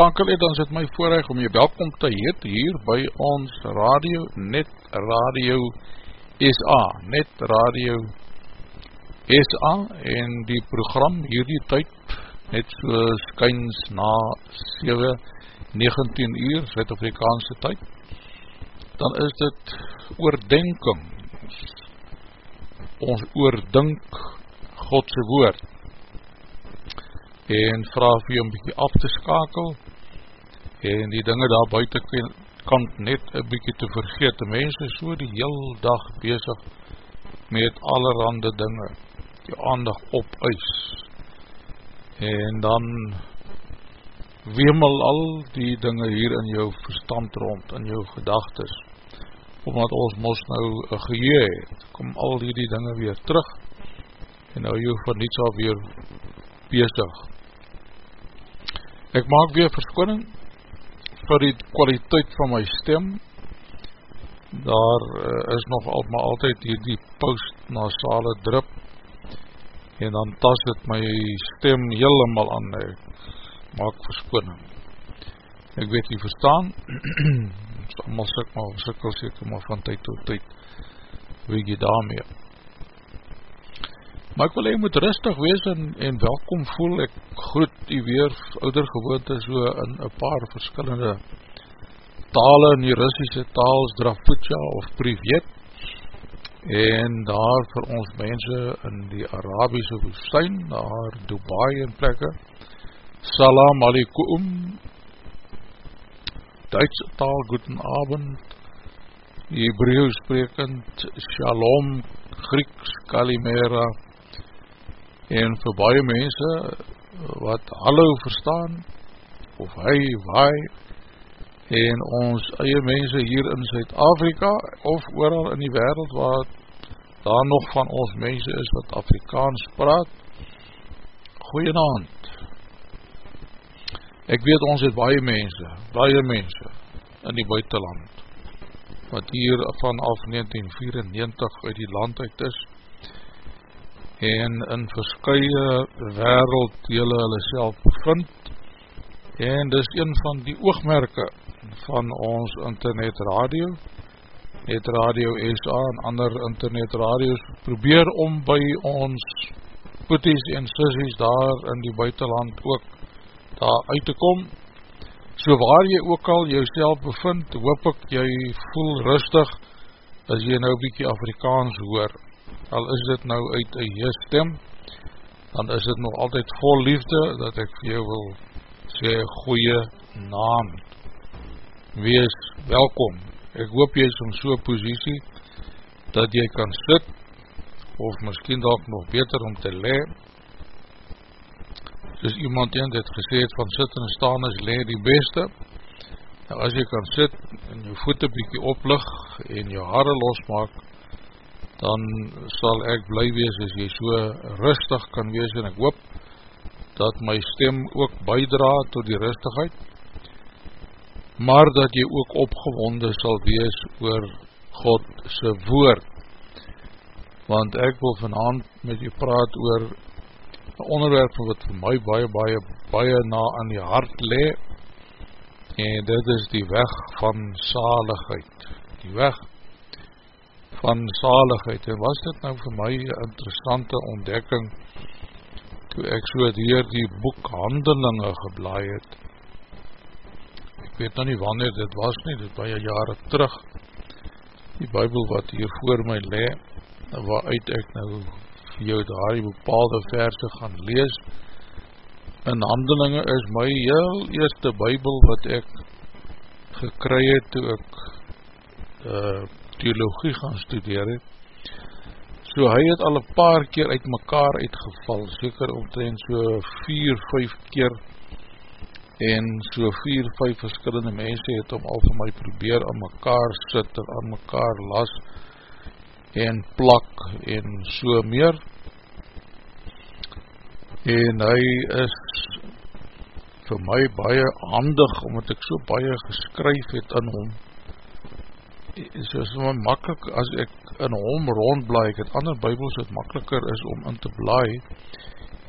ingeskakel het, dan is het my voorrecht om jy welkom te heet hier by ons radio, Net Radio SA, Net Radio SA en die program hierdie tyd net so skyns na 7, 19 uur Zuid-Afrikaanse tyd, dan is dit oordenking, ons oordink Godse woord, en vraag vir jou een bykie af te skakel en die dinge daar buiten kant net een bykie te vergeet. Die mens is so die heel dag bezig met allerhande dinge, die aandag opuis en dan wemel al die dinge hier in jou verstand rond, in jou gedagtes. Omdat ons mos nou een geheue het, kom al die, die dinge weer terug. En nou jou van niets al weer bezig. Ek maak weer verskoning vir die kwaliteit van my stem. Daar uh, is nog al, maar altyd hier die postnasale drip en dan tas het my stem helemaal aan. Ek maak verskoning. Ek weet nie verstaan, allemaal sik maar sikkel seker maar van tyd tot tyd weet jy daarmee. Maar ek wil hy moet rustig wees en, en welkom voel, ek groet u weer ouder gewoonte so in een paar verskillende tale in die Russische taal is Drafutja of Privet. En daar vir ons mense in die Arabische woestijn, daar Dubai en plekke. Salam alaikum Duitse taal, guten Abend Hebreeu sprekend Shalom, Grieks, Kalimera en vir baie mense wat hallo verstaan of hy, waai en ons eie mense hier in Zuid-Afrika of ooral in die wereld wat daar nog van ons mense is wat Afrikaans praat, goeienaand. Ek weet ons het baie mense, baie mense in die buitenland, wat hier vanaf 1994 uit die land uit is, en in verskye werelddele hulle self bevind, en dis een van die oogmerke van ons internet radio, net radio SA en ander internet radio's, probeer om by ons poeties en sissies daar in die buitenland ook daar uit te kom, so waar jy ook al jouself bevind, hoop ek jy voel rustig, as jy nou bykie Afrikaans hoor, al is dit nou uit een heer stem, dan is dit nog altyd vol liefde, dat ek vir jou wil sê, goeie naam, wees welkom, ek hoop jy is om so'n posiesie, dat jy kan sit, of miskien dalk nog beter om te le, soos iemand een dit gesê het, van sit en staan is le die beste, nou as jy kan sit, en jou voete bykie oplig, en jou haare losmaak, dan sal ek bly wees as jy so rustig kan wees en ek hoop dat my stem ook bijdra tot die rustigheid maar dat jy ook opgewonde sal wees oor God se woord. Want ek wil vanavond met jy praat oor een onderwerp wat vir my baie baie baie na aan die hart le en dit is die weg van saligheid. Die weg van zaligheid. En was dit nou vir my interessante ontdekking toe ek so dier die boek handelinge geblaai het. Ek weet nou nie wanneer dit was nie, dit baie jare terug. Die bybel wat hier voor my le waaruit ek nou vir jou daar die bepaalde verse gaan lees. In handelinge is my heel eerste bybel wat ek gekry het toe ek uh, theologie gaan studeer het. So hy het al een paar keer uit mekaar uitgeval, seker omtrent so 4-5 keer en so 4-5 verskillende mense het om al vir my probeer aan mekaar sit en aan mekaar las en plak en so meer. En hy is vir my baie handig, omdat ek so baie geskryf het in hom, is is maar makkelijk as ek in hom rondblaai, ek het ander bybels wat makkeliker is om in te blaai,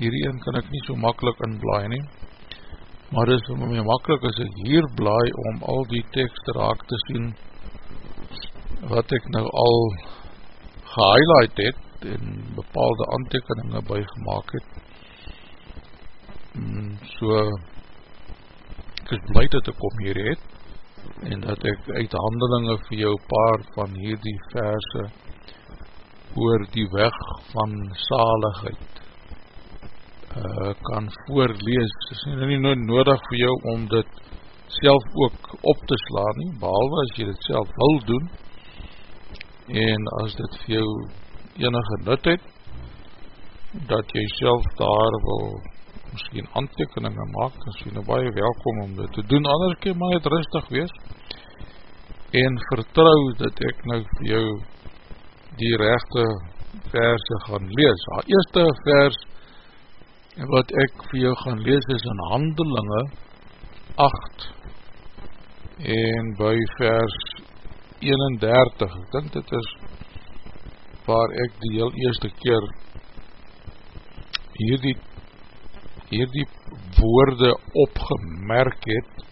hierin kan ek nie so makkelijk in blaai nie, maar is vir my makkelijk as ek hier blaai om al die tekst raak te sien wat ek nou al gehighlight het en bepaalde aantekeninge by gemaakt het. Hmm, so ek is blij dat ek om hier het en dat ek uit handelinge vir jou paar van hierdie verse oor die weg van saligheid uh, kan voorlees. Het is nie nou nodig vir jou om dit self ook op te slaan nie, behalwe as jy dit self wil doen en as dit vir jou enige nut het, dat jy self daar wil miskien aantekeninge maak, dan is jy nou baie welkom om dit te doen, anders kan my het rustig wees, en vertrouw dat ek nou vir jou die rechte verse gaan lees. Die eerste vers wat ek vir jou gaan lees is in handelinge 8 en by vers 31, ek dink dit is waar ek die heel eerste keer hierdie hierdie woorde opgemerk het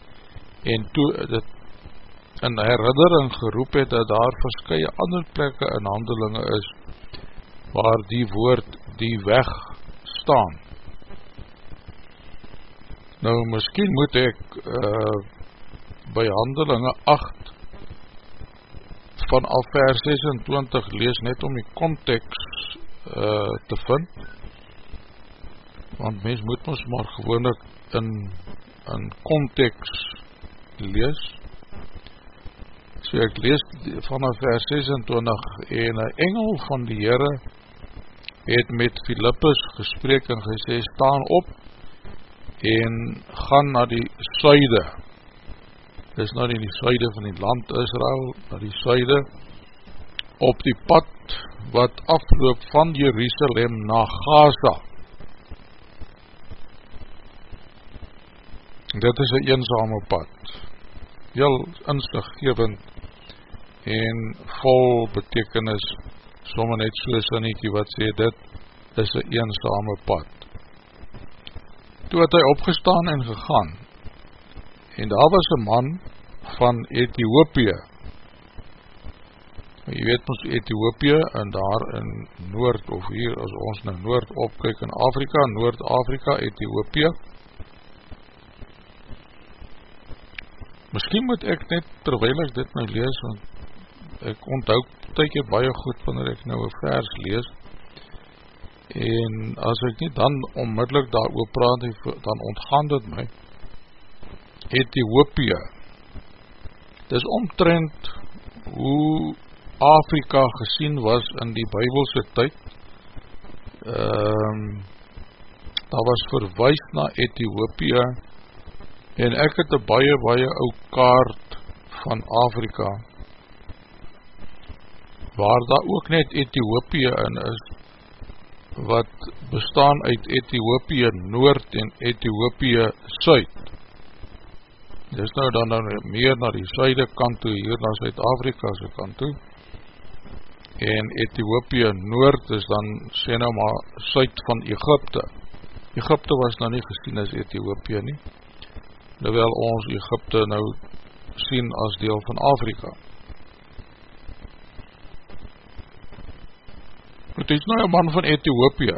en toe dit in herinnering geroep het dat daar verskye ander plekke in handelinge is waar die woord die weg staan. Nou, miskien moet ek uh, by handelinge 8 van al vers 26 lees net om die context uh, te vind want mens moet ons maar gewoonlik in, in context lees. So ek lees vanaf vers 26 en een engel van die Heere het met Philippus gesprek en gesê, staan op en gaan na die suide. Dit is nou nie die suide van die land Israel, na die suide, op die pad wat afloop van Jerusalem na Gaza. Dit is een eenzame pad, heel instiggevend en vol betekenis, somme net so sinniekie wat sê, dit is een eenzame pad. Toe het hy opgestaan en gegaan, en daar was een man van Ethiopië, jy weet ons Ethiopië en daar in Noord of hier as ons na Noord opkyk in Afrika, Noord-Afrika, Ethiopië Misschien moet ek net terwijl ek dit nou lees want ek onthoud tyke baie goed wanneer ek nou een vers lees. En as ek nie dan onmiddellik daar oor praat dan ontgaan dit my. Ethiopië. Dis omtrend hoe Afrika gesien was in die bybelse tyd. Um, daar was verwijs na Ethiopië en ek het een baie baie ou kaart van Afrika waar daar ook net Ethiopië in is wat bestaan uit Ethiopië Noord en Ethiopië Suid. Dis nou dan nou meer na die suide kant toe, hier na Zuid-Afrika se kant toe. En Ethiopië Noord is dan sê nou maar Suid van Egypte Egypte was nou nie gesien as Ethiopië nie terwyl ons Egypte nou sien as deel van Afrika Het is nou een man van Ethiopië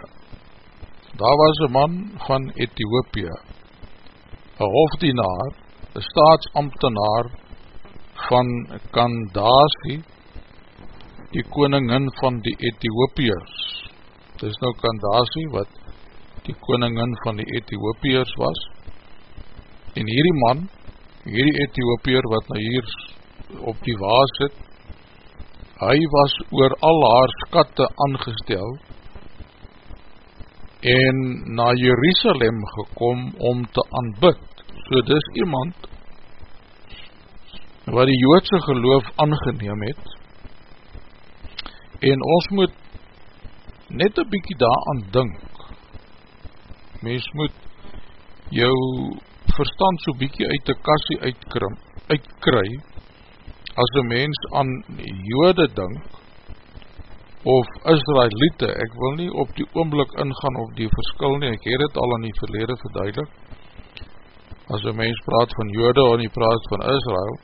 Daar was een man van Ethiopië Een hofdienaar Een staatsambtenaar van Kandasi die koningin van die Ethiopiërs. Dit is nou Kandasi wat die koningin van die Ethiopiërs was. En hierdie man, hierdie Ethiopiër wat nou hier op die waas sit, hy was oor al haar skatte aangestel en na Jerusalem gekom om te aanbid. So dis iemand wat die joodse geloof aangeneem het, en ons moet net een bykie daaraan dink mens moet jou verstand so bykie uit die kassie uitkrim, uitkry as een mens aan jode dink of Israelite, ek wil nie op die oomblik ingaan of die verskil nie, ek het het al in die verlede verduidelik. As een mens praat van jode en die praat van Israel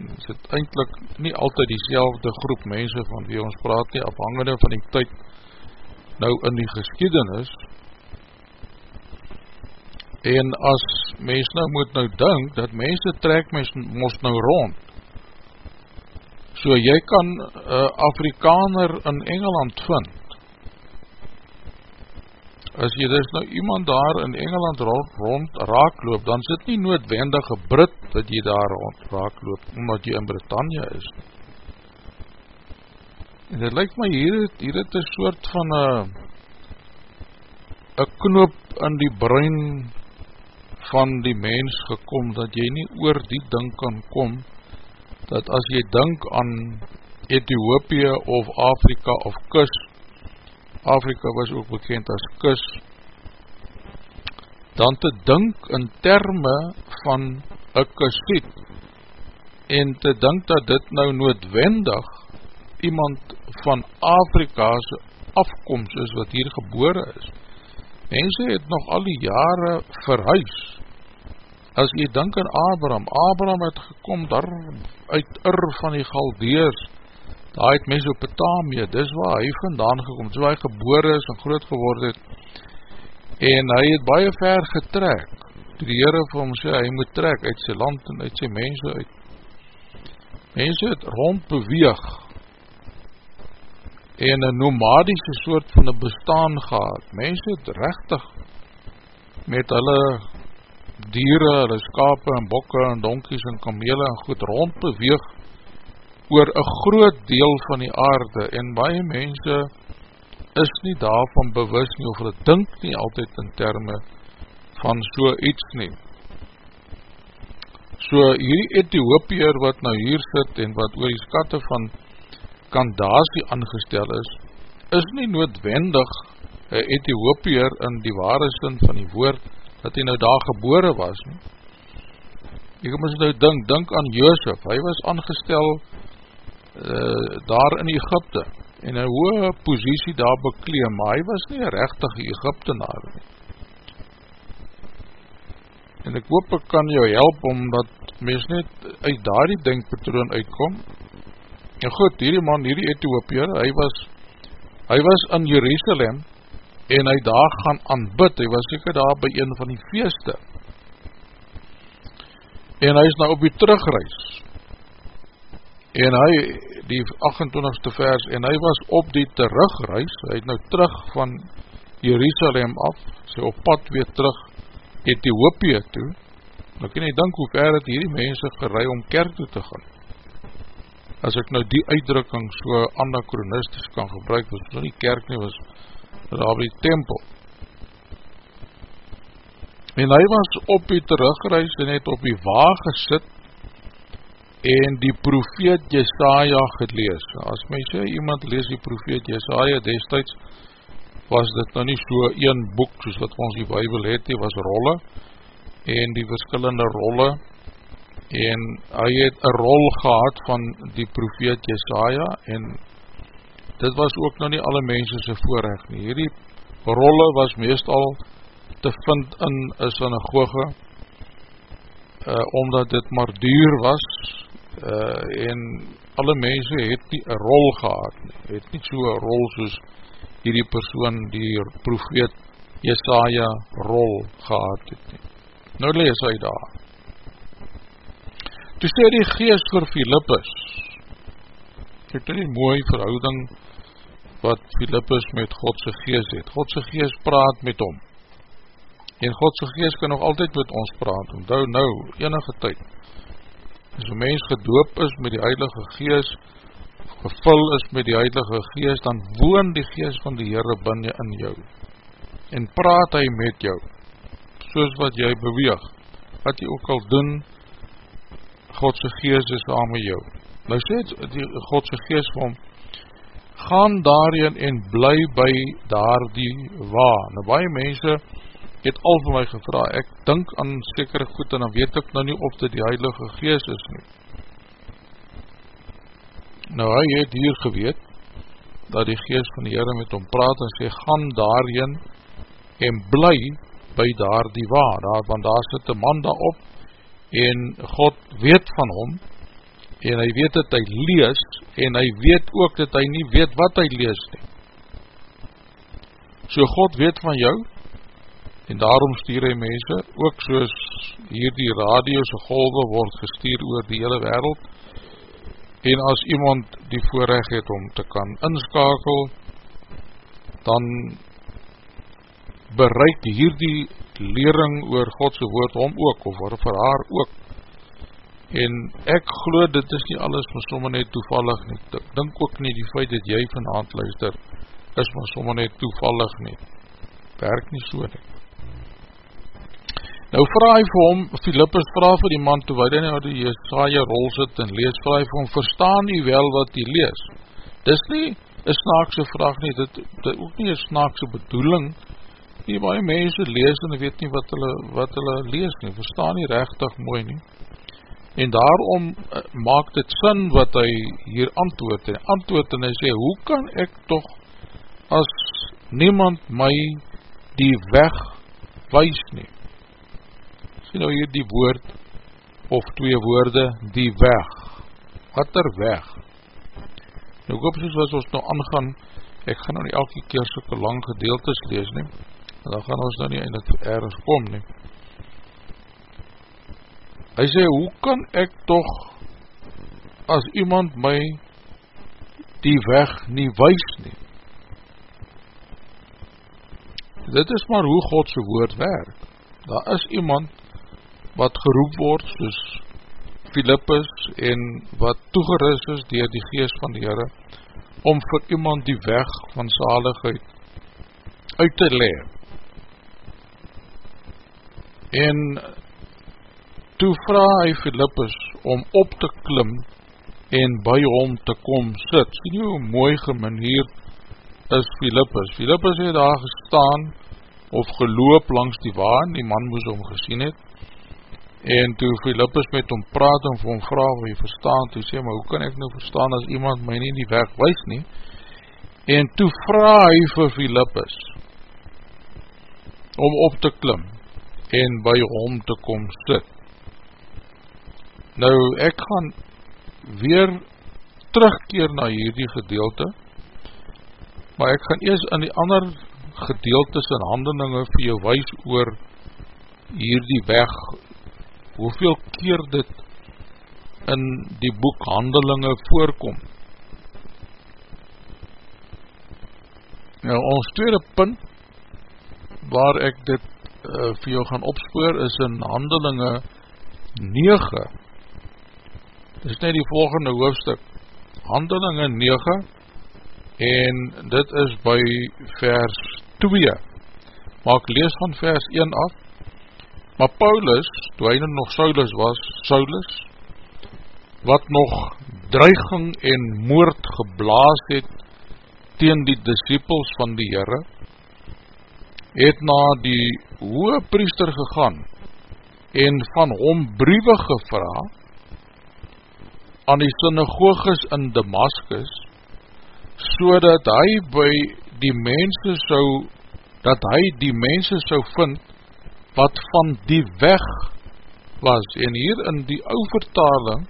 is het eindelijk nie altyd die selfde groep mense van wie ons praat nie, afhangende van die tyd nou in die geskiedenis en as mens nou moet nou dink, dat mense trek mens moest nou rond so jy kan uh, Afrikaner in Engeland vind as jy dus nou iemand daar in Engeland rond, rond raakloop, dan sit nie noodwendige Brit dat jy daar rond raakloop, omdat jy in Britannia is. En dit lyk my hier hier het een soort van een knoop in die brein van die mens gekom, dat jy nie oor die ding kan kom, dat as jy dink aan Ethiopië of Afrika of Kust, Afrika was ook bekend as kus, dan te dink in terme van een kusiet, en te dink dat dit nou noodwendig iemand van Afrika's afkomst is wat hier gebore is. Mense het nog al die jare verhuis. As jy dink aan Abraham, Abraham het gekom daar uit Ur van die Galdeers, daar het Mesopotamie, dis waar hy vandaan gekom, so hy gebore is en groot geword het, en hy het baie ver getrek, toe die Heere vir hom sê, hy moet trek uit sy land en uit sy mense uit. Mense het rond beweeg, en een nomadische soort van een bestaan gehad, mense het rechtig met hulle dieren, hulle skape en bokke en donkies en kamele en goed rond beweeg, oor een groot deel van die aarde en baie mense is nie daarvan bewus nie of hulle dink nie altyd in termen van so iets nie. So hierdie Ethiopiër wat nou hier sit en wat oor die skatte van Kandasi aangestel is, is nie noodwendig een Ethiopier in die ware sin van die woord, dat hy nou daar gebore was nie. Ek moet nou dink, dink aan Joosef, hy was aangestel uh, daar in Egypte, en een hoge posiesie daar bekleem, maar hy was nie een rechtige Egyptenaar nie. En ek hoop ek kan jou help, omdat mens net uit daar die denkpatroon uitkom. En goed, hierdie man, hierdie Ethiopier, hy was, hy was in Jerusalem, en hy daar gaan aanbid, hy was seker daar by een van die feeste. En hy is nou op die terugreis, en hy, die 28ste vers, en hy was op die terugreis, hy het nou terug van Jerusalem af, sy op pad weer terug Ethiopië toe, nou kan jy dink hoe ver het hierdie mense gerei om kerk toe te gaan. As ek nou die uitdrukking so anachronistisch kan gebruik, was nou nie kerk nie, was die tempel. En hy was op die terugreis en het op die waag gesit en die profeet Jesaja gelees. As my sê, iemand lees die profeet Jesaja destijds, was dit nou nie so een boek soos wat ons die bybel het, die was rolle en die verskillende rolle en hy het een rol gehad van die profeet Jesaja en dit was ook nou nie alle mense sy voorrecht nie. Hierdie rolle was meestal te vind in een synagoge uh, omdat dit maar duur was uh, en alle mense het nie een rol gehad nie. Het nie so een rol soos hierdie persoon die profeet Jesaja rol gehad het nie. Nou lees hy daar. Toe sê die geest vir Philippus, het die mooie verhouding wat Philippus met Godse geest het. Godse geest praat met hom. En Godse geest kan nog altyd met ons praat, onthou nou, enige tyd. As een mens gedoop is met die heilige geest, gevul is met die heilige geest, dan woon die geest van die Heere binnen in jou. En praat hy met jou, soos wat jy beweeg, wat jy ook al doen, Godse geest is daar met jou. Nou sê die Godse geest van, gaan daarin en bly by daar die waar. Nou baie mense het al vir my gevra, ek dink aan sekere goed en dan weet ek nou nie of dit die heilige geest is nie. Nou hy het hier geweet, dat die geest van die Heere met hom praat en sê, gaan daarin en bly by daar die waar, daar, want daar sit een man daar op, en God weet van hom, en hy weet dat hy lees, en hy weet ook dat hy nie weet wat hy lees nie. So God weet van jou, en daarom stuur hy mense, ook soos hier die radiose golwe word gestuur oor die hele wereld, en as iemand die voorrecht het om te kan inskakel, dan bereik hier die lering oor Godse woord om ook, of vir haar ook, en ek glo dit is nie alles maar sommer net toevallig nie, ek dink ook nie die feit dat jy vanavond luister, is maar sommer net toevallig nie, werk nie so nie. Nou vraag hy vir hom, Philippus vraag vir die man, toe hy nou die Jesaja rol sit en lees, vraag hy vir hom, verstaan nie wel wat hy lees? Dis nie een snaakse vraag nie, dit, dit ook nie een snaakse bedoeling, nie baie mense lees en weet nie wat hulle, wat hulle lees nie, verstaan nie rechtig mooi nie, en daarom uh, maak dit sin wat hy hier antwoord, en antwoord en hy sê, hoe kan ek toch as niemand my die weg wees nie? Sien nou hier die woord, of twee woorde, die weg. Wat er weg? Nou ek hoop soos wat ons nou aangaan, ek gaan nou nie elke keer soke lang gedeeltes lees nie, en dan gaan ons nou nie eindelijk ergens kom nie. Hy sê, hoe kan ek toch as iemand my die weg nie wees nie? Dit is maar hoe Godse woord werk. Daar is iemand wat geroep word soos Philippus en wat toegeris is dier die geest van die Heere om vir iemand die weg van zaligheid uit te leer. En toe vraag hy Philippus om op te klim en by hom te kom sit. Sien jy hoe mooi gemanier is Philippus. Philippus het daar gestaan of geloop langs die waan, die man moes hom gesien het, en toe Philippus met hom praat en vir hom vraag of hy verstaan, toe sê, maar hoe kan ek nou verstaan as iemand my nie die weg wees nie, en toe vraag hy vir Philippus om op te klim en by hom te kom sit. Nou, ek gaan weer terugkeer na hierdie gedeelte, maar ek gaan eers in die ander gedeeltes en handelinge vir jou wees oor hierdie weg, hoeveel keer dit in die boek handelinge voorkom. Nou, ons tweede punt, waar ek dit uh, vir jou gaan opspoor, is in handelinge 9, Dit is net die volgende hoofdstuk, handelinge 9, en dit is by vers 2, maar ek lees van vers 1 af, maar Paulus, toe hy nog Saulus was, Saulus, wat nog dreiging en moord geblaas het teen die disciples van die Heere, het na die hoge priester gegaan en van hom briewe gevraag aan die synagoges in Damaskus, so dat hy by die mense sou, dat hy die mense sou vind, wat van die weg was, en hier in die ou vertaling,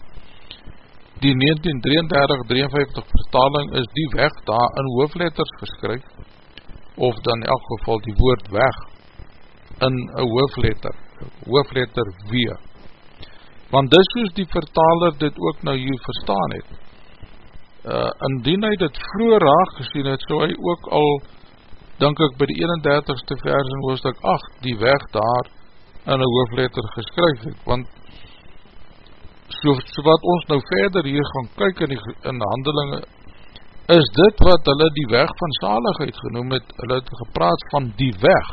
die 1933-53 vertaling, is die weg daar in hoofletters geskryf, of dan in elk geval die woord weg, in een hoofletter, hoofletter W, want dis soos die vertaler dit ook nou hier verstaan het. Uh, indien hy dit vroeger raag gesien het, so hy ook al, denk ek by die 31ste vers in hoofdstuk 8, die weg daar in een hoofletter geskryf het, want so, so wat ons nou verder hier gaan kyk in die, in handelinge, is dit wat hulle die weg van zaligheid genoem het, hulle het gepraat van die weg.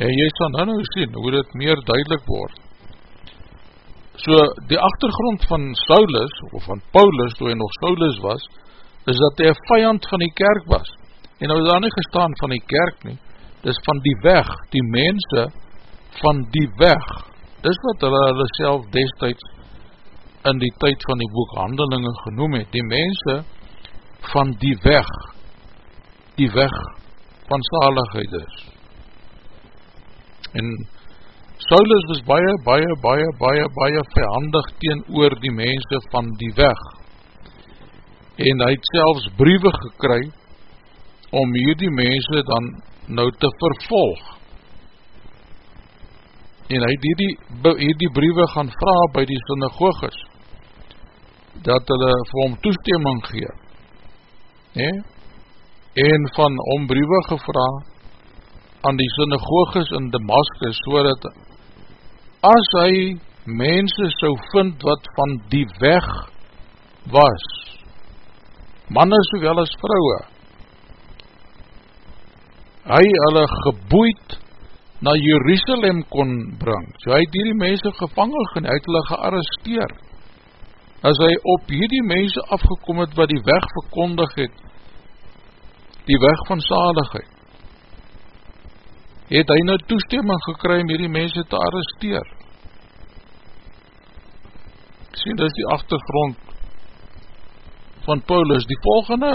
En jy sal nou nou sien hoe dit meer duidelik word. So die achtergrond van Saulus, of van Paulus, toe hy nog Saulus was, is dat hy een vijand van die kerk was. En nou is daar nie gestaan van die kerk nie, dis van die weg, die mense van die weg. Dis wat hulle hulle self destijds in die tyd van die boek Handelingen genoem het, die mense van die weg, die weg van saligheid is. En Saulus was baie, baie, baie, baie, baie verhandig teen oor die mense van die weg. En hy het selfs briewe gekry om hier die mense dan nou te vervolg. En hy het hier die, hier die briewe gaan vraag by die synagoges, dat hulle vir hom toestemming gee. Nee? En van hom briewe gevra aan die synagoges in Damascus, so dat as hy mense sou vind wat van die weg was, manne sowel as vrouwe, hy hulle geboeid na Jerusalem kon bring, so hy het hierdie mense gevangen gen, hy het hulle gearresteer, as hy op hierdie mense afgekom het wat die weg verkondig het, die weg van zaligheid, het hy nou toestemming gekry om hierdie mense te arresteer. Ek sien, dit is die achtergrond van Paulus. Die volgende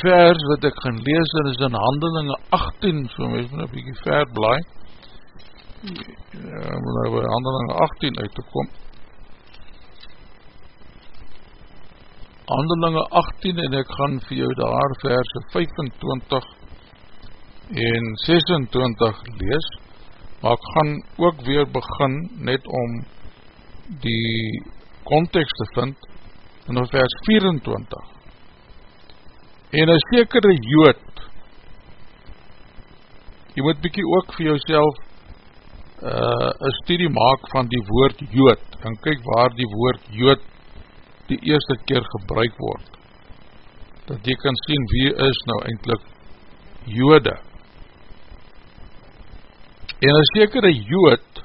vers wat ek gaan lees, is in handelinge 18, so mys moet een bykie ver blaai, ja, moet nou by handelinge 18 uit te kom. Handelinge 18 en ek gaan vir jou daar verse 25 en 26 lees, maar ek gaan ook weer begin net om die context te vind in vers 24. En een sekere jood, jy moet bykie ook vir jouself uh, een studie maak van die woord jood, en kyk waar die woord jood die eerste keer gebruik word, dat jy kan sien wie is nou eindelijk jode, en een sekere jood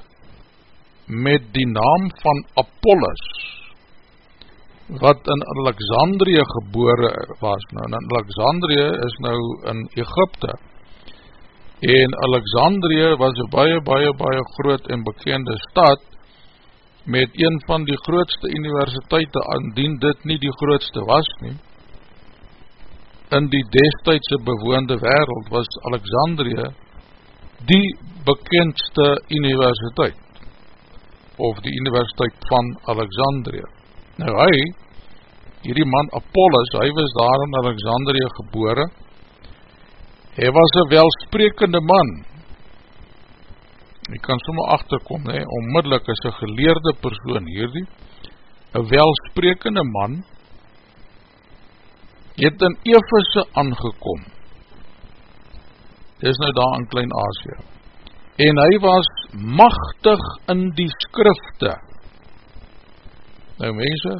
met die naam van Apollos wat in Alexandrië gebore was. Nou, in Alexandrië is nou in Egypte. En Alexandrië was een baie, baie, baie groot en bekende stad met een van die grootste universiteite, andien dit nie die grootste was nie. In die destijdse bewoonde wereld was Alexandrië die bekendste universiteit of die universiteit van Alexandrië. Nou hy, hierdie man Apollos, hy was daar in Alexandrië gebore, hy was een welsprekende man, hy kan somme achterkom, he, onmiddellik is een geleerde persoon hierdie, een welsprekende man, het in Efese aangekom, dit is nou daar in Klein-Asie, en hy was machtig in die skrifte. Nou mense,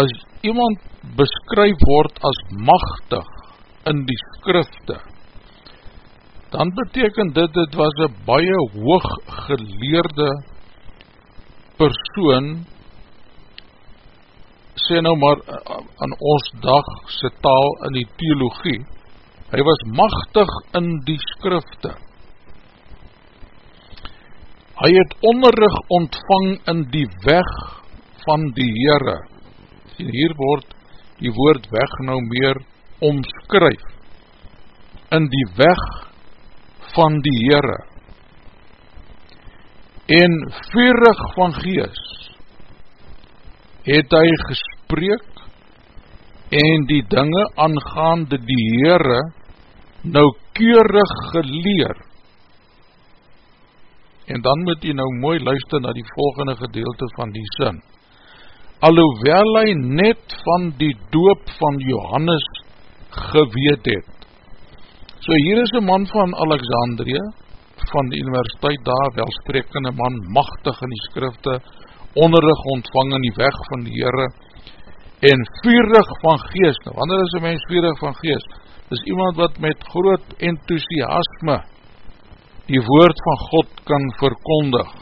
as iemand beskryf word as machtig in die skrifte, dan beteken dit, dit was een baie hoog geleerde persoon, sê nou maar aan ons dag sy taal in die theologie, hy was machtig in die skrifte, hy het onderrig ontvang in die weg van die Heere. Hier word die woord weg nou meer omskryf. In die weg van die Heere. En vurig van gees het hy gespreek en die dinge aangaande die Heere nou keurig geleer En dan moet jy nou mooi luister na die volgende gedeelte van die sin. Alhoewel hy net van die doop van Johannes geweet het. So hier is een man van Alexandrië, van die universiteit daar, welsprekende man, machtig in die skrifte, onderrig ontvang in die weg van die Heere, en vurig van geest. Nou, wanneer is een mens vurig van geest? Dit is iemand wat met groot enthousiasme die woord van God kan verkondig.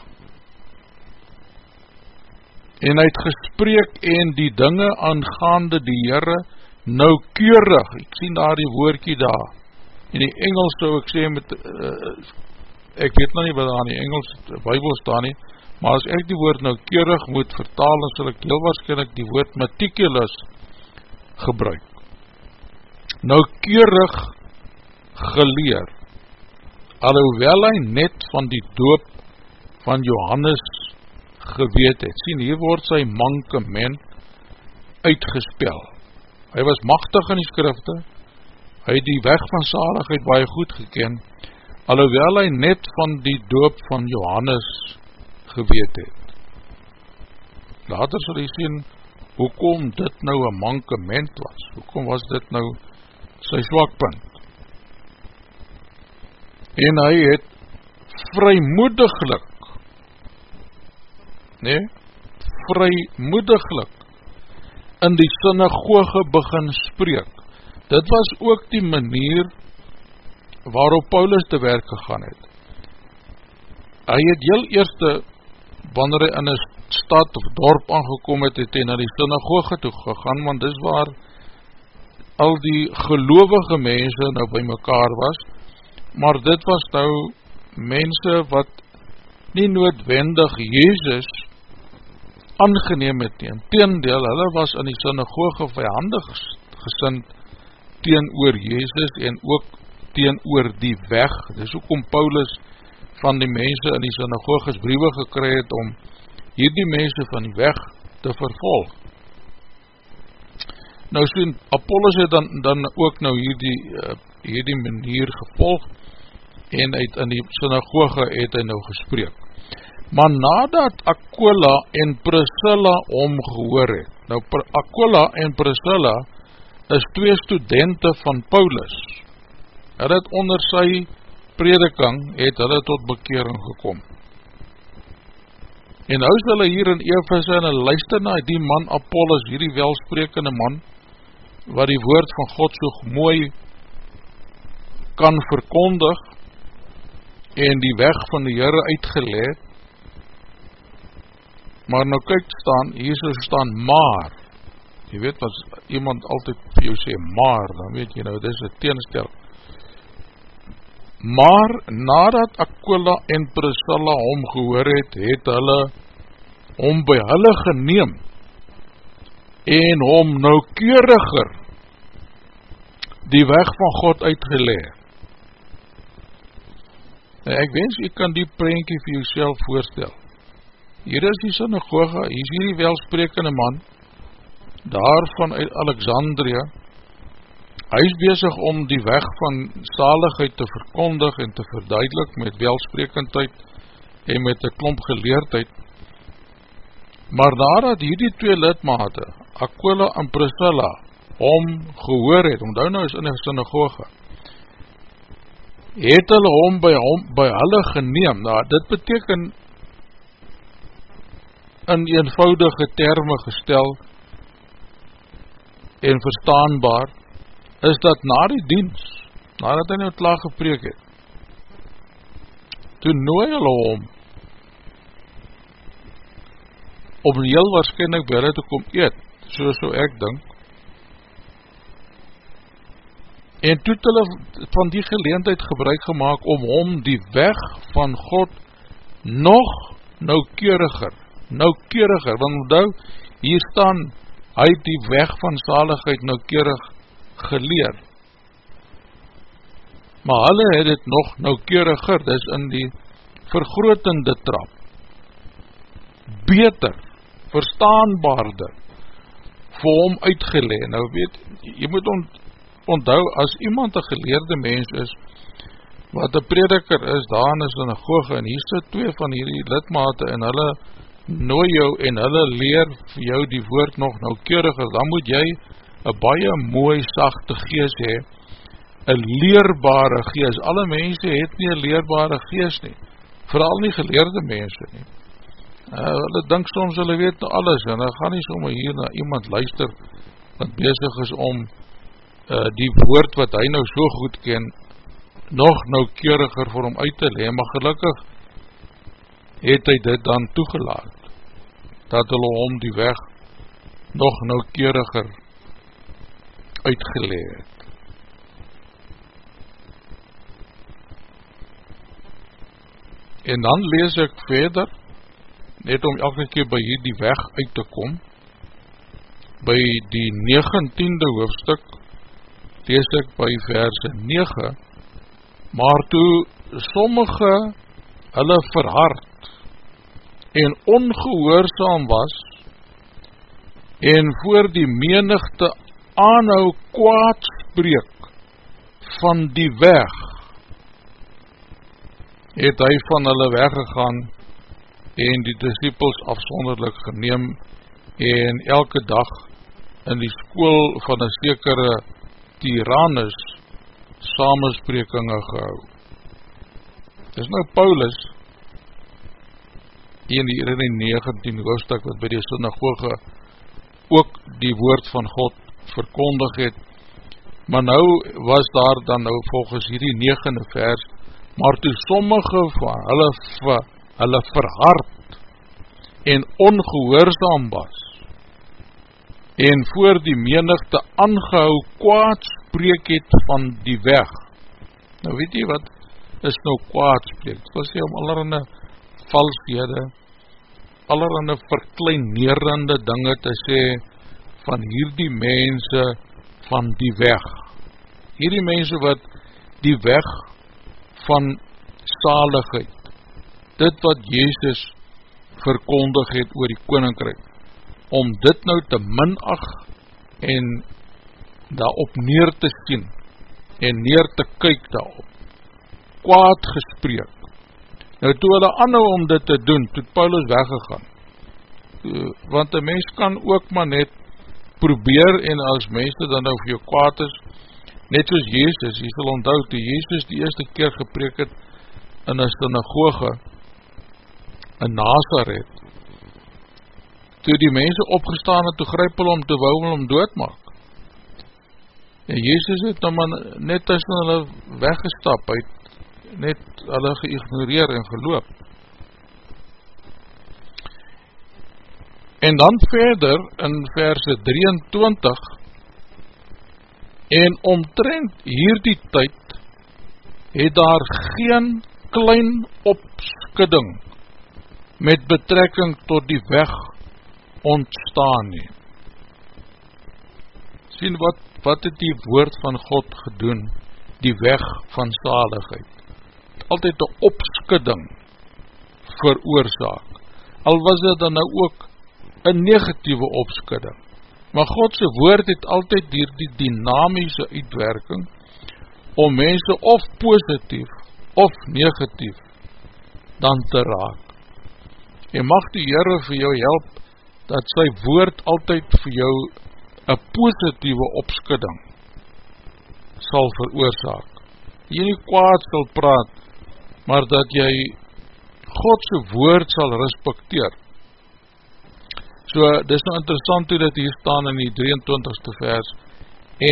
En hy het gespreek en die dinge aangaande die Heere noukeurig, ek sien daar die woordkie daar, in die Engels so ek sê met, uh, ek weet nou nie wat daar in die Engels bybel staan nie, maar as ek die woord noukeurig moet vertaal, dan sal ek heel waarschijnlijk die woord meticulous gebruik. Noukeurig geleer, alhoewel hy net van die doop van Johannes geweet het. Sien, hier word sy mankement uitgespel. Hy was machtig in die skrifte, hy het die weg van zaligheid baie goed geken, alhoewel hy net van die doop van Johannes geweet het. Later sal hy sien, hoekom dit nou een mankement was, hoekom was dit nou sy zwakpunt en hy het vrymoediglik nee, vrymoediglik in die synagoge begin spreek. Dit was ook die manier waarop Paulus te werk gegaan het. Hy het heel eerste, wanneer hy in een stad of dorp aangekom het, het hy na die synagoge toe gegaan, want dis waar al die gelovige mense nou by mekaar was, maar dit was nou mense wat nie noodwendig Jezus aangeneem het nie. In teendeel, hulle was in die synagoge vijandig gesind teen oor Jezus en ook teen oor die weg. Dis ook om Paulus van die mense in die synagoges briewe gekry het om hierdie mense van die weg te vervolg. Nou so Apollos het dan, dan ook nou hierdie, uh, hierdie manier gevolgd en uit in die synagoge het hy nou gespreek. Maar nadat Aquila en Priscilla omgehoor het, nou Aquila en Priscilla is twee studenten van Paulus, het het onder sy prediking het hulle tot bekering gekom. En nou is hulle hier in Ephesus en hulle luister na die man Apollos, hierdie welsprekende man, wat die woord van God so mooi kan verkondig, en die weg van die Heere uitgeleid, Maar nou kyk staan, hier so staan maar. Jy weet, as iemand altyd vir jou sê maar, dan weet jy nou, dit is een teenstel. Maar, nadat Aquila en Priscilla hom gehoor het, het hulle hom by hulle geneem en hom noukeuriger die weg van God uitgeleer. Nou, ek wens, jy kan die prentje vir jouself voorstel. Hier is die synagoge, hier is hier die welsprekende man, daarvan uit Alexandria, hy is bezig om die weg van saligheid te verkondig en te verduidelik met welsprekendheid en met een klomp geleerdheid, maar nadat hierdie twee lidmate, Aquila en Priscilla, om gehoor het, omdou nou is in die synagoge, het hulle hom by, hom, by hulle geneem, nou dit beteken in eenvoudige termen gestel en verstaanbaar, is dat na die diens, nadat hy nou laag gepreek het, toe nooi hulle hom om heel waarschijnlijk by hulle te kom eet, so so ek dink, en toe het hulle van die geleendheid gebruik gemaakt om hom die weg van God nog noukeuriger, noukeuriger, want onthou, hier staan, hy het die weg van zaligheid noukeurig geleer, maar hulle het het nog noukeuriger, dis in die vergrootende trap, beter, verstaanbaarder, vir hom uitgeleen, nou weet, jy moet ont, onthou, as iemand een geleerde mens is, wat een prediker is, daar in een googe, en hier sit twee van hierdie lidmate, en hulle nooi jou, en hulle leer vir jou die woord nog naukeuriger, dan moet jy een baie mooi, sachte gees hee, een leerbare gees, alle mense het nie een leerbare gees nie, vooral nie geleerde mense nie, uh, hulle dink soms, hulle weet nou alles, en hulle gaan nie soms hier na iemand luister, wat bezig is om uh, die woord wat hy nou so goed ken, nog noukeuriger vir hom uit te le, maar gelukkig het hy dit dan toegelaat, dat hulle om die weg nog noukeuriger uitgeleid het. En dan lees ek verder, net om elke keer by hier die weg uit te kom, by die 19e hoofdstuk, lees ek by verse 9, maar toe sommige hulle verhard en ongehoorzaam was en voor die menigte aanhou kwaad spreek van die weg, het hy van hulle weggegaan en die disciples afsonderlik geneem en elke dag in die school van een sekere Tyrannus samensprekinge gehou. Dis nou Paulus in die 19 hoofdstuk wat by die synagoge ook die woord van God verkondig het, maar nou was daar dan nou volgens hierdie negende vers, maar toe sommige van hulle, hulle verhard en ongehoorzaam was, en voor die menigte aangehou kwaad spreek het van die weg. Nou weet jy wat is nou kwaad spreek? Het was jy om allerhande valshede, allerhande verkleinerende dinge te sê van hierdie mense van die weg. Hierdie mense wat die weg van saligheid, dit wat Jezus verkondig het oor die koninkryk, om dit nou te minag en daarop neer te sien en neer te kyk daarop. Kwaad gespreek. Nou toe hulle anhou om dit te doen, toe Paulus weggegaan. Want een mens kan ook maar net probeer en as mense dan nou vir jou kwaad is, net soos Jezus, jy sal onthoud, toe Jezus die eerste keer gepreek het in een synagoge in Nazareth, toe die mense opgestaan het, toe gryp hulle om te wou om doodmaak. En Jezus het nou maar net tussen hulle weggestap, hy het net hulle geignoreer en geloop. En dan verder in verse 23 En omtrent hierdie tyd het daar geen klein opskudding met betrekking tot die weg ontstaan nie. Sien wat, wat het die woord van God gedoen, die weg van saligheid. Altyd een opskudding veroorzaak. Al was dit dan nou ook een negatieve opskudding. Maar Godse woord het altyd dier die dynamische uitwerking om mense of positief of negatief dan te raak. En mag die Heere vir jou help dat sy woord altyd vir jou een positieve opskudding sal veroorzaak. Jy nie kwaad sal praat, maar dat jy Godse woord sal respecteer. So, dit is nou interessant hoe dit hier staan in die 23ste vers,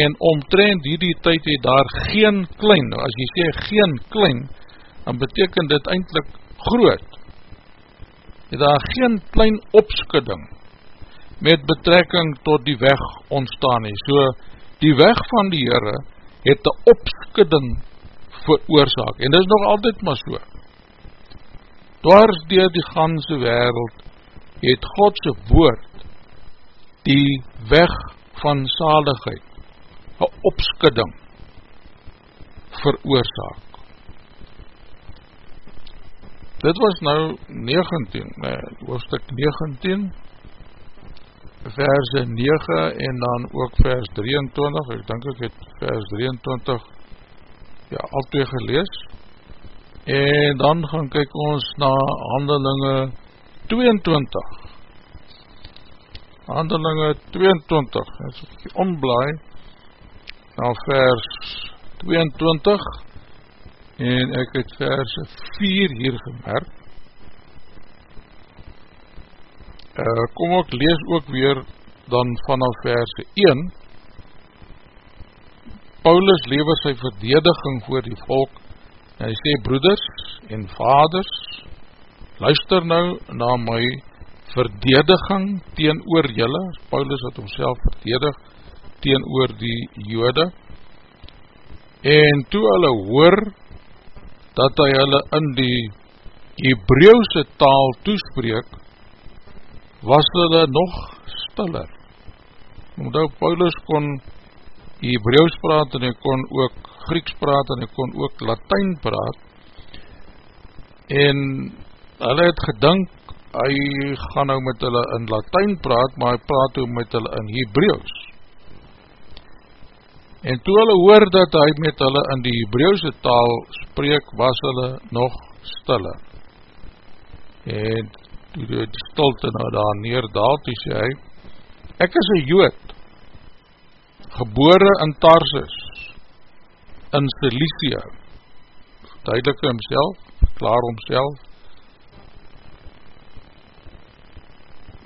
en omtrend hierdie tyd het daar geen klein, nou as jy sê geen klein, dan beteken dit eindelijk groot, het daar geen klein opskudding met betrekking tot die weg ontstaan nie. So, die weg van die Heere het die opskudding veroorzaak, en dit is nog altyd maar so. Dwars dier die ganse wereld het Godse woord die weg van zaligheid een opskudding veroorzaak. Dit was nou 19, nee, hoofdstuk 19, verse 9 en dan ook vers 23, ek denk ek het vers 23 ja, al twee gelees, en dan gaan kyk ons na handelinge 22, handelinge 22, as ek omblaai, na vers 22 en ek het vers 4 hier gemerk uh, kom ek lees ook weer dan vanaf vers 1 Paulus lewe sy verdediging voor die volk. En hy sê broeders en vaders luister nou na my verdediging teen oor julle. Paulus het homself verdedig teen oor die jode. En toe hulle hoor dat hy hulle in die Hebreeuwse taal toespreek was hulle nog stiller? Omdat Paulus kon Hebreeuws praat en hy kon ook Grieks praat en hy kon ook Latijn praat. En hulle het gedink hy gaan nou met hulle in Latijn praat maar hy praat ook met hulle in Hebreeuws En toe hulle hoor dat hy met hulle in die Hebreeuwse taal spreek, was hulle nog stille. En toe die stilte nou daar neerdaal, toe sê hy, ek is een jood, gebore in Tarsus, in Cilicia, duidelike homself, klaar homself,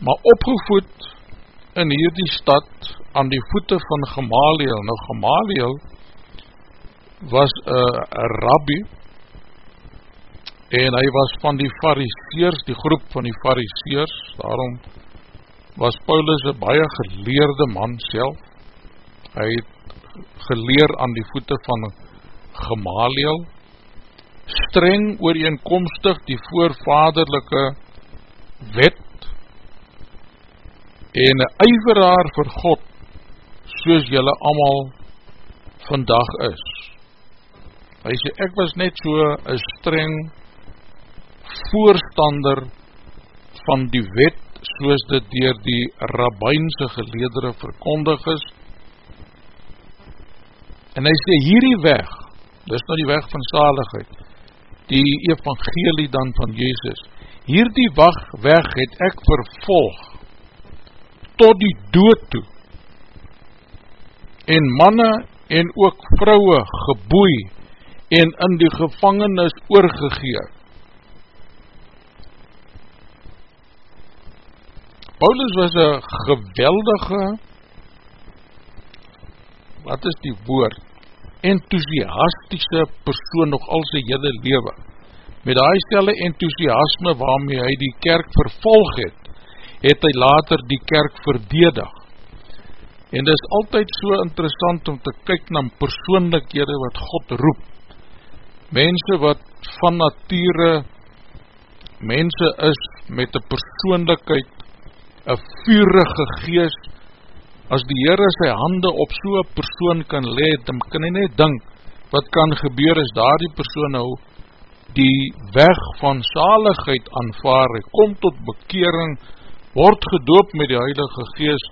maar opgevoed in hierdie stad aan die voete van Gamaliel. Nou Gamaliel was een rabbi en hy was van die fariseers, die groep van die fariseers, daarom was Paulus een baie geleerde man self. Hy het geleer aan die voete van Gamaliel, streng ooreenkomstig die voorvaderlijke wet en een uiveraar vir God, soos jylle allemaal vandag is. Hy sê, ek was net so een streng voorstander van die wet, soos dit dier die rabbijnse geledere verkondig is. En hy sê, hierdie weg, dis nou die weg van saligheid, die evangelie dan van Jezus, hierdie weg het ek vervolg, tot die dood toe en manne en ook vrouwe geboei en in die gevangenis oorgegeer. Paulus was een geweldige wat is die woord enthousiastische persoon nog al sy hele lewe met die stelle enthousiasme waarmee hy die kerk vervolg het het hy later die kerk verdedig. En dit is altyd so interessant om te kyk na persoonlikhede wat God roep. Mense wat van nature mense is met een persoonlikheid, een vurige gees, as die Heere sy hande op so'n persoon kan leid, dan kan hy net dink, wat kan gebeur is daar die persoon nou die weg van saligheid aanvaar, hy kom tot bekering, word gedoop met die Heilige Gees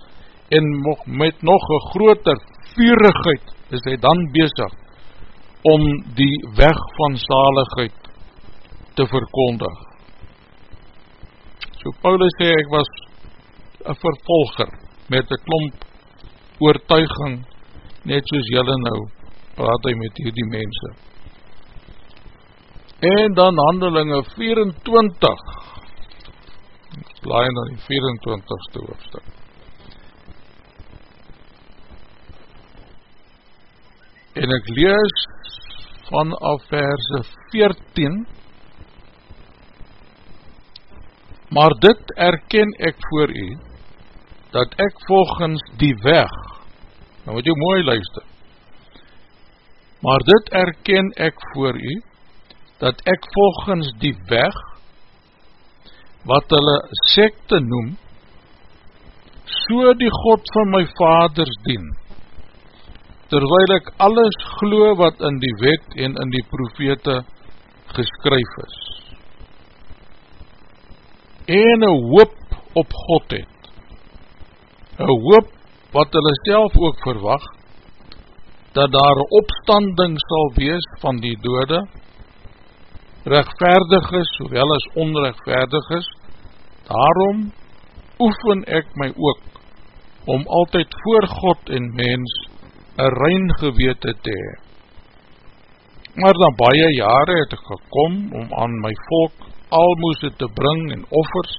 en met nog een groter vurigheid is hy dan bezig om die weg van saligheid te verkondig. So Paulus sê, ek was een vervolger met een klomp oortuiging, net soos jylle nou, praat hy met hierdie mense. En dan handelinge 24, blaai na die 24ste hoofdstuk. En ek lees vanaf verse 14, Maar dit erken ek voor u, dat ek volgens die weg, nou moet jy mooi luister, maar dit erken ek voor u, dat ek volgens die weg, wat hulle sekte noem, so die God van my vaders dien, terwijl ek alles glo wat in die wet en in die profete geskryf is, en een hoop op God het, een hoop wat hulle self ook verwacht, dat daar opstanding sal wees van die dode, rechtvaardig is, sowel as onrechtvaardig is, daarom oefen ek my ook, om altyd voor God en mens, een rein gewete te hee. Maar dan baie jare het ek gekom, om aan my volk almoese te bring en offers,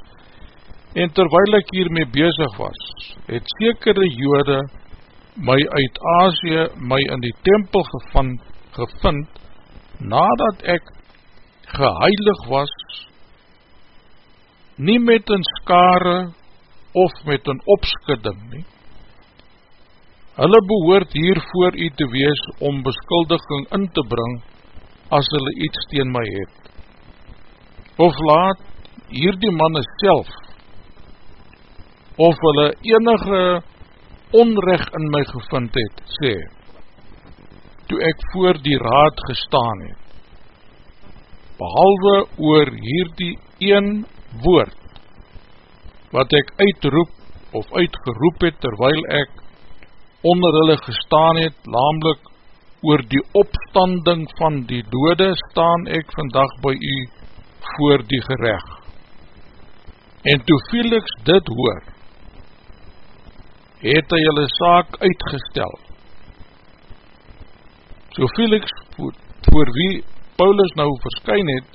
en terwijl ek hiermee bezig was, het sekere jode my uit Azië my in die tempel gevind, gevind nadat ek geheilig was, nie met een skare of met een opskudding nie. Hulle behoort hiervoor u te wees om beskuldiging in te bring as hulle iets teen my het. Of laat hierdie manne self of hulle enige onrecht in my gevind het, sê, toe ek voor die raad gestaan het, behalwe oor hierdie een woord, wat ek uitroep of uitgeroep het, terwyl ek onder hulle gestaan het, namelijk oor die opstanding van die dode, staan ek vandag by u voor die gerecht. En toe Felix dit hoor, het hy hulle saak uitgestel. So Felix, voor, wie Paulus nou verskyn het,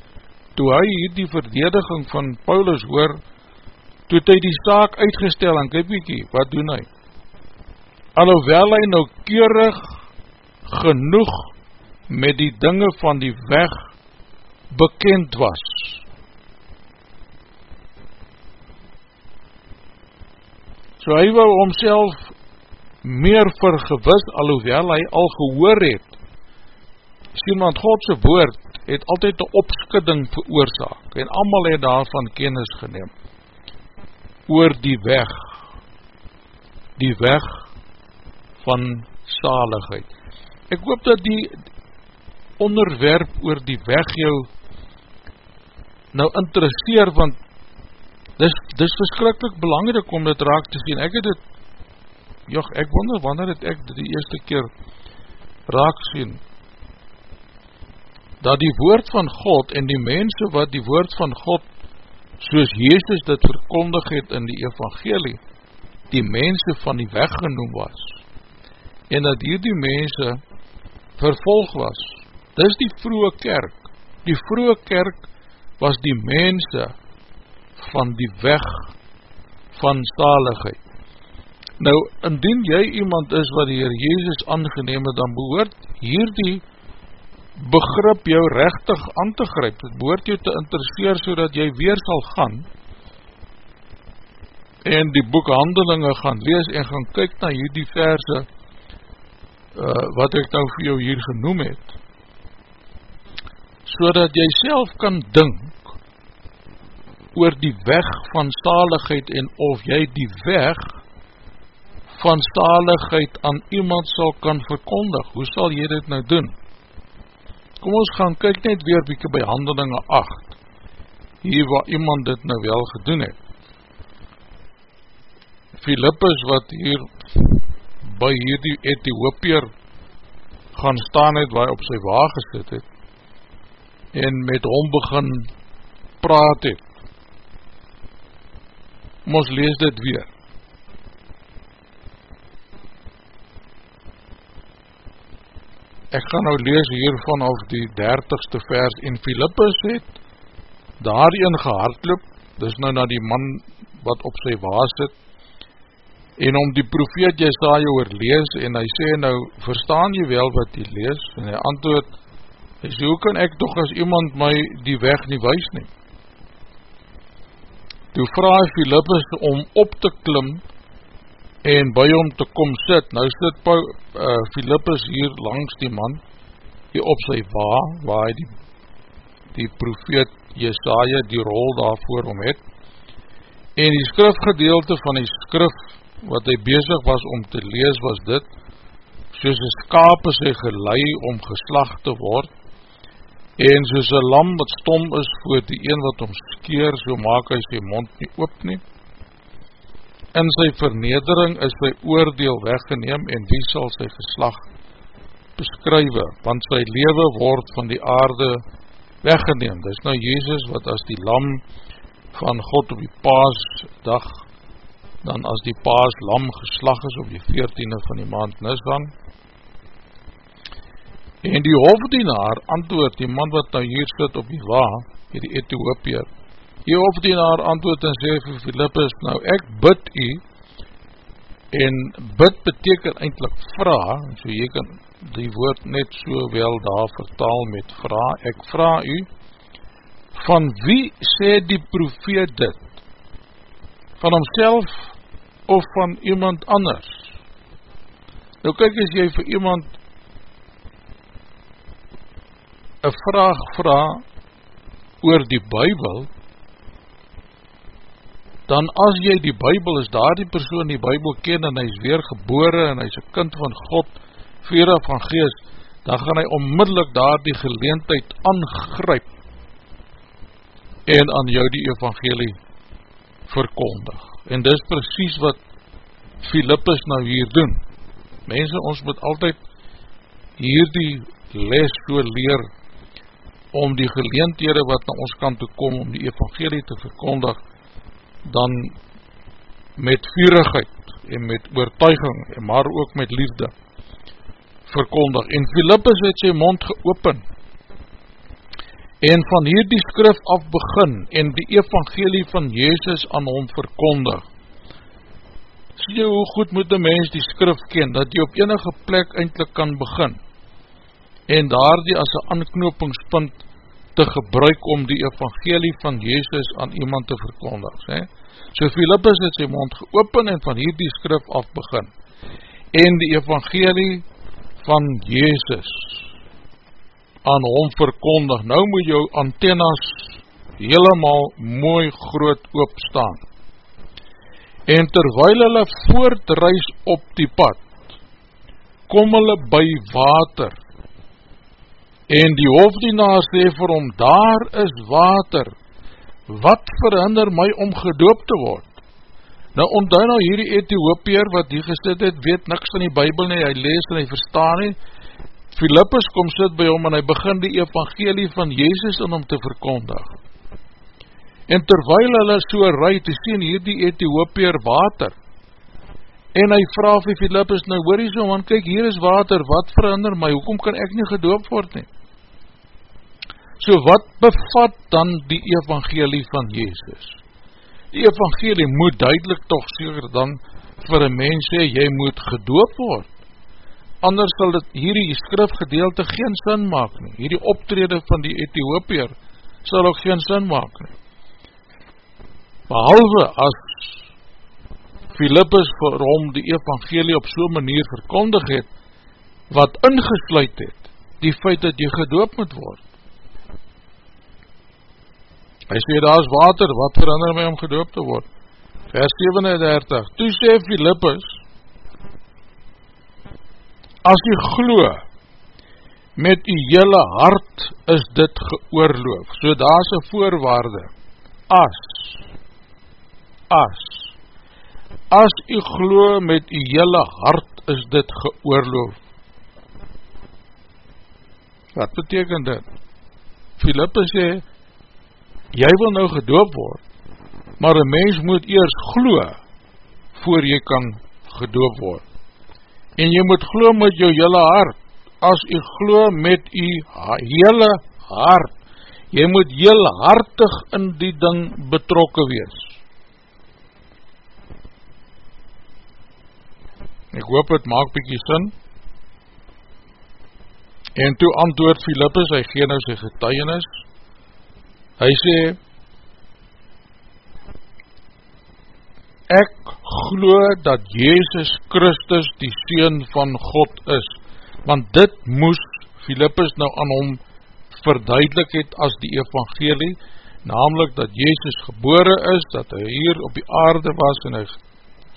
toe hy die verdediging van Paulus hoor, toe het hy die saak uitgestel, en kyk wiekie, wat doen hy? Alhoewel hy nou keurig genoeg met die dinge van die weg bekend was, So hy wou homself meer vergewis, alhoewel hy al gehoor het. Sien, want Godse woord het altyd een opskudding veroorzaak, en allemaal het daarvan kennis geneem. Oor die weg, die weg van saligheid. Ek hoop dat die onderwerp oor die weg jou nou interesseer, want dis, dis verskrikkelijk belangrijk om dit raak te sien, ek het dit, joh, ek wonder wanneer het ek die eerste keer raak sien, dat die woord van God en die mense wat die woord van God, soos Jezus dit verkondig het in die evangelie, die mense van die weg genoem was, en dat hier die mense vervolg was, dis die vroege kerk, die vroege kerk was die mense van die weg van staligheid. Nou, indien jy iemand is wat die Heer Jezus aangeneem het, dan behoort hierdie begrip jou rechtig aan te gryp. Het behoort jou te interesseer so dat jy weer sal gaan en die boek handelinge gaan lees en gaan kyk na hierdie verse uh, wat ek nou vir jou hier genoem het so dat jy self kan dink oor die weg van staligheid en of jy die weg van staligheid aan iemand sal kan verkondig hoe sal jy dit nou doen kom ons gaan kyk net weer bykie by handelinge 8 hier waar iemand dit nou wel gedoen het Philippus wat hier by hierdie Ethiopier gaan staan het waar hy op sy waag gesit het en met hom begin praat het. Ons lees dit weer. Ek gaan nou lees hier vanaf die 30ste vers en Philippus het daarin gehardloop, dis nou na die man wat op sy waas sit, en om die profeet Jesaja oorlees, en hy sê nou, verstaan jy wel wat jy lees, en hy antwoord, hy sê, hoe kan ek toch as iemand my die weg nie wees nie? Toe vraag Philippus om op te klim, en by hom te kom sit, nou sit uh, Philippus hier langs die man, hier op sy wa, waar hy die, die profeet Jesaja die rol daarvoor om het, en die skrifgedeelte van die skrif wat hy bezig was om te lees was dit, soos een skaap is hy gelei om geslag te word, en soos een lam wat stom is voor die een wat om skeer, so maak hy sy mond nie oop nie. In sy vernedering is sy oordeel weggeneem en wie sal sy geslag beskrywe, want sy lewe word van die aarde weggeneem. Dit is nou Jezus wat as die lam van God op die paasdag dan as die paas lam geslag is op die 14e van die maand Nisdan. En die hofdienaar antwoord, die man wat nou hier sit op die wa, hier die Ethiopier, die hofdienaar antwoord en sê vir Philippus, nou ek bid u, en bid beteken eindelijk vraag, so jy kan die woord net so wel daar vertaal met vraag, ek vraag u, van wie sê die profeet dit? Van homself of van iemand anders. Nou kyk as jy vir iemand een vraag vraag oor die bybel, dan as jy die bybel is, daar die persoon die bybel ken en hy is weer gebore en hy is een kind van God, vere van geest, dan gaan hy onmiddellik daar die geleentheid aangryp en aan jou die evangelie verkondig en dis precies wat Philippus nou hier doen. Mense, ons moet altyd hierdie les so leer om die geleentere wat na ons kan toekom om die evangelie te verkondig dan met vierigheid en met oortuiging en maar ook met liefde verkondig. En Philippus het sy mond geopen en van hierdie skrif af begin en die evangelie van Jezus aan hom verkondig. Sê jy hoe goed moet die mens die skrif ken, dat jy op enige plek eindelijk kan begin en daar die as een anknopingspunt te gebruik om die evangelie van Jezus aan iemand te verkondig. Sê? So Philippus het sy mond geopen en van hierdie skrif af begin en die evangelie van Jezus aan hom verkondig. Nou moet jou antennas helemaal mooi groot oopstaan. En terwijl hulle voortreis op die pad, kom hulle by water. En die hoofdienaar sê vir hom, daar is water, wat verhinder my om gedoop te word? Nou onthou nou hierdie Ethiopier wat hier gesit het, weet niks van die bybel nie, hy lees en hy verstaan nie, Philippus kom sit by hom en hy begin die evangelie van Jezus in hom te verkondig. En terwijl hulle so rui te sien hier die Ethiopier water, en hy vraag vir Philippus, nou hoor jy so man, kyk hier is water, wat verander my, hoekom kan ek nie gedoop word nie? So wat bevat dan die evangelie van Jezus? Die evangelie moet duidelik toch seker dan vir een mens sê, jy moet gedoop word anders sal dit hierdie skrifgedeelte geen sin maak nie, hierdie optrede van die Ethiopier sal ook geen sin maak nie. Behalwe as Philippus vir hom die evangelie op so'n manier verkondig het, wat ingesluid het, die feit dat jy gedoop moet word. Hy sê, daar is water, wat verander my om gedoop te word? Vers 37, toe sê Philippus, as jy glo, met die hele hart is dit geoorloof, so daar is een voorwaarde, as, as, as jy glo met die hele hart is dit geoorloof. Wat beteken dit? Philippus sê, jy wil nou gedoop word, maar een mens moet eers glo, voor jy kan gedoop word. En jy moet glo met jou hele hart, as jy glo met jy hele hart, jy moet heel hartig in die ding betrokken wees. Ek hoop het maak bykie sin. En toe antwoord Philippus, hy gee nou sy getuienis, hy sê, ek glo dat Jezus Christus die Seen van God is, want dit moes Philippus nou aan hom verduidelik het as die evangelie, namelijk dat Jezus gebore is, dat hy hier op die aarde was en hy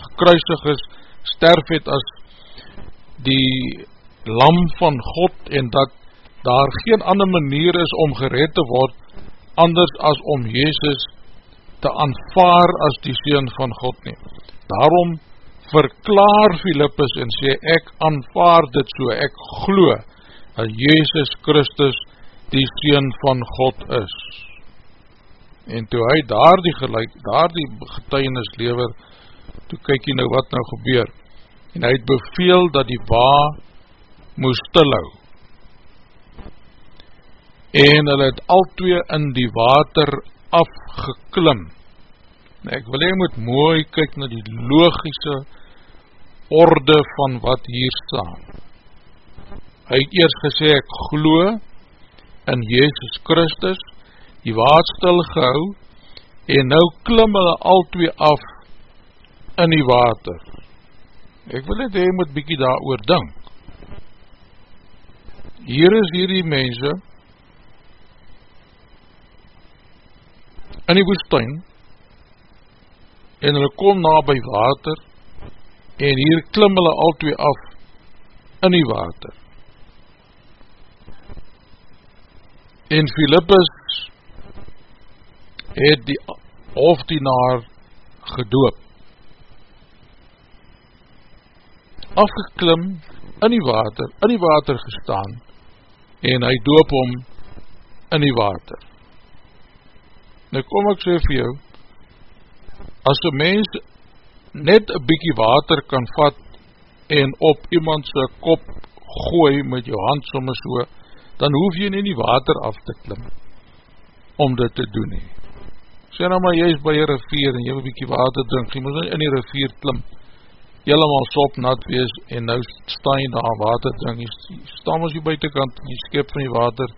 gekruisig is, sterf het as die lam van God en dat daar geen ander manier is om gered te word, anders as om Jezus te aanvaar as die Seen van God nie. Daarom verklaar Philippus en sê ek aanvaar dit so, ek glo dat Jezus Christus die Seen van God is. En toe hy daar die, gelijk, daar die getuienis lever, toe kyk hy nou wat nou gebeur. En hy het beveel dat die wa moest stilhou. En hy het al twee in die water afgeklim. Nou, ek wil hy moet mooi kyk na die logische orde van wat hier staan. Hy het eers gesê, ek glo in Jezus Christus, die waad stil gehou, en nou klim hulle al twee af in die water. Ek wil het hy moet bykie daar oor dink. Hier is hierdie mense, in die woestijn en hulle kom na by water en hier klim hulle al twee af in die water. En Philippus het die hofdienaar gedoop. Afgeklim in die water, in die water gestaan en hy doop hom in die water Nou kom ek sê vir jou, as een mens net een bykie water kan vat en op iemand sy kop gooi met jou hand soms so, dan hoef jy nie die water af te klim om dit te doen nie. Sê nou maar, jy is by een rivier en jy wil bykie water drink, jy moet nie in die rivier klim, helemaal sop nat wees en nou sta jy daar water drink, jy sta ons jy buitenkant, jy skip van die water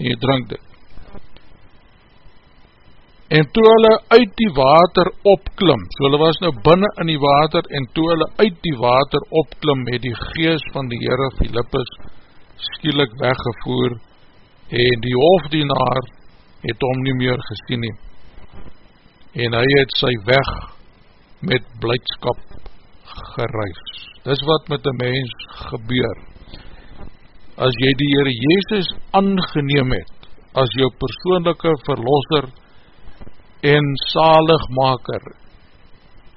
en jy drink dit en toe hulle uit die water opklim, so hulle was nou binnen in die water, en toe hulle uit die water opklim, het die geest van die Heere Philippus skielik weggevoer, en die hoofdienaar het hom nie meer gesien nie, en hy het sy weg met blijdskap gereis. Dis wat met die mens gebeur. As jy die Heere Jezus aangeneem het, as jou persoonlijke verlosser, en zaligmaker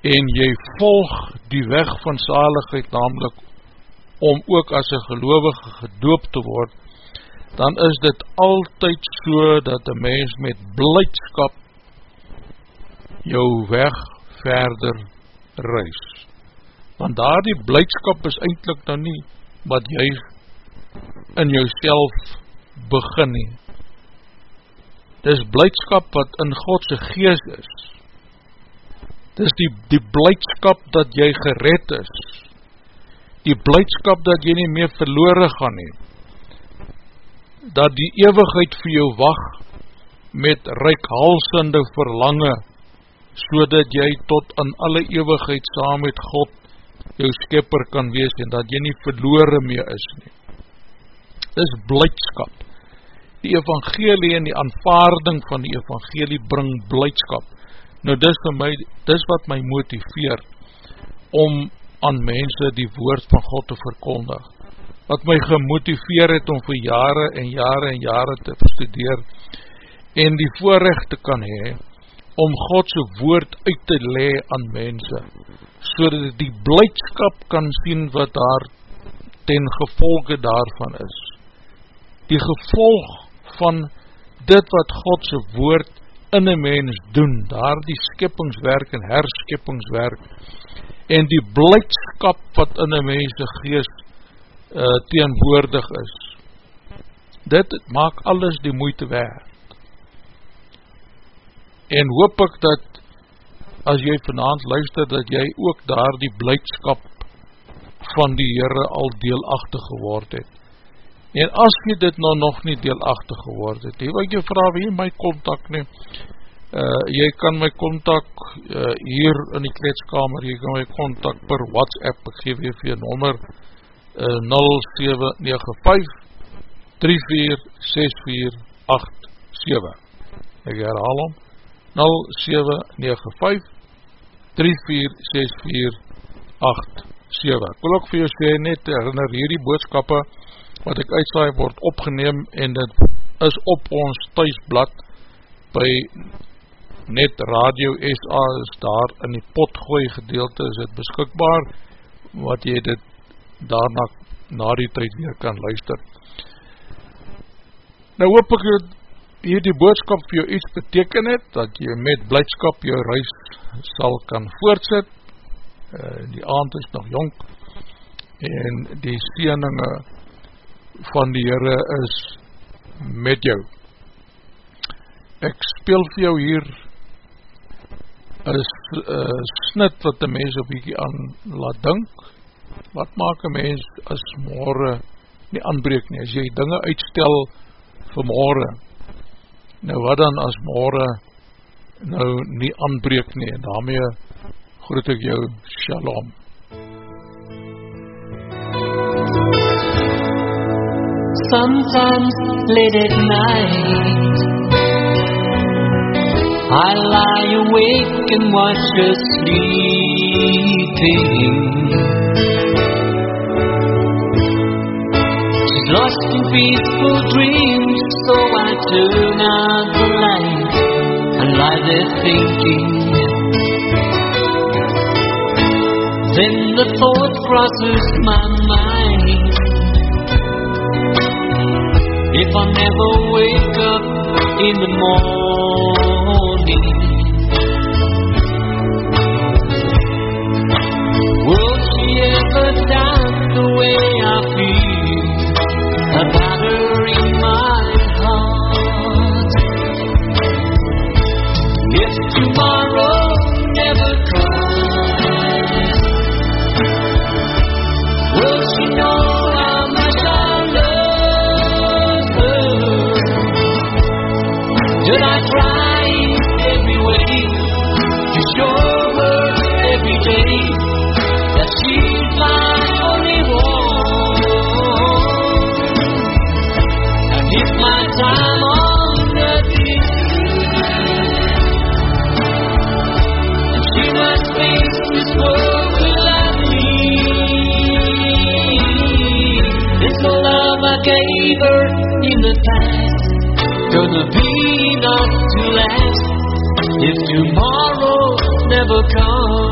en jy volg die weg van zaligheid namelijk om ook as een gelovige gedoop te word, dan is dit altyd so dat een mens met blijdskap jou weg verder reis. Want daar die blijdskap is eindelijk nou nie wat jy in jou begin nie dis blijdskap wat in Godse geest is, dis die, die blijdskap dat jy gered is, die blijdskap dat jy nie meer verloren gaan nie, dat die eeuwigheid vir jou wacht met reikhalsende verlange so dat jy tot in alle eeuwigheid saam met God jou skepper kan wees en dat jy nie verloore mee is nie. Dis blijdskap. Die evangelie en die aanvaarding van die evangelie bring blijdskap. Nou dis vir my, dis wat my motiveer om aan mense die woord van God te verkondig. Wat my gemotiveer het om vir jare en jare en jare te verstudeer en die voorrecht te kan hee om Godse woord uit te le aan mense, so dat die blijdskap kan sien wat daar ten gevolge daarvan is. Die gevolg van dit wat Godse woord in een mens doen, daar die skippingswerk en herskippingswerk, en die blijdskap wat in een mense geest uh, teenwoordig is. Dit maak alles die moeite werd en hoop ek dat as jy vanavond luister, dat jy ook daar die blijdskap van die Heere al deelachtig geword het. En as jy dit nou nog nie deelachtig geword het, he, wat jy vraag, wie my contact neem, uh, jy kan my contact uh, hier in die kletskamer, jy kan my contact per WhatsApp, ek geef jy vir jy nummer uh, 0795 346487 ek herhaal om 0795-346487 Ek wil ook vir jou sê net herinner hierdie boodskappe wat ek uitsaai word opgeneem en dit is op ons thuisblad by net Radio SA is daar in die potgooi gedeelte is het beskikbaar wat jy dit daarna na die tyd weer kan luister. Nou hoop ek hier die boodskap vir jou iets beteken het, dat jy met blijdskap jou reis sal kan voortsit, uh, die aand is nog jonk, en die sieninge van die Heere is met jou. Ek speel vir jou hier is uh, snit wat die mens op hiekie aan laat dink, wat maak een mens as morgen nie aanbreek nie, as jy dinge uitstel vir morgen, Nou wat dan as morgen nou nie aanbreek nie en daarmee groet ek jou shalom. Sometimes late at night I lie awake and watch her sleeping She's lost in peaceful dreams So I turn out the light and lie there thinking. Then the thought crosses my mind. I never wake up in the morning, will she ever dance the way I feel in the past gonna be enough to last if tomorrow never comes.